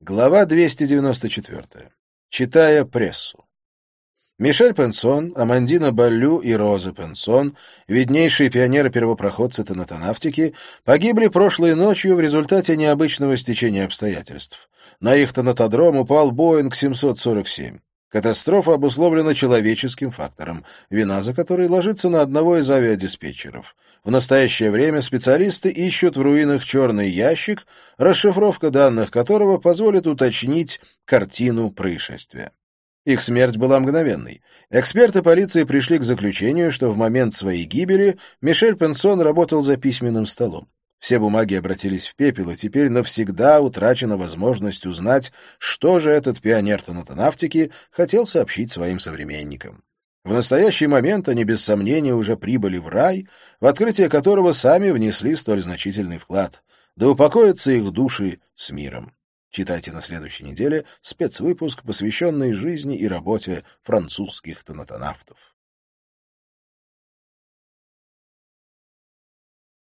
Глава 294. Читая прессу. Мишель Пенсон, Амандина Баллю и Роза Пенсон, виднейшие пионеры-первопроходцы тонатонавтики, погибли прошлой ночью в результате необычного стечения обстоятельств. На их тонатодром упал Боинг 747. Катастрофа обусловлена человеческим фактором, вина за который ложится на одного из авиадиспетчеров. В настоящее время специалисты ищут в руинах черный ящик, расшифровка данных которого позволит уточнить картину происшествия. Их смерть была мгновенной. Эксперты полиции пришли к заключению, что в момент своей гибели Мишель Пенсон работал за письменным столом. Все бумаги обратились в пепел, и теперь навсегда утрачена возможность узнать, что же этот пионер тонатонавтики хотел сообщить своим современникам. В настоящий момент они без сомнения уже прибыли в рай, в открытие которого сами внесли столь значительный вклад. Да упокоятся их души с миром. Читайте на следующей неделе спецвыпуск, посвященный жизни и работе французских тонатонавтов.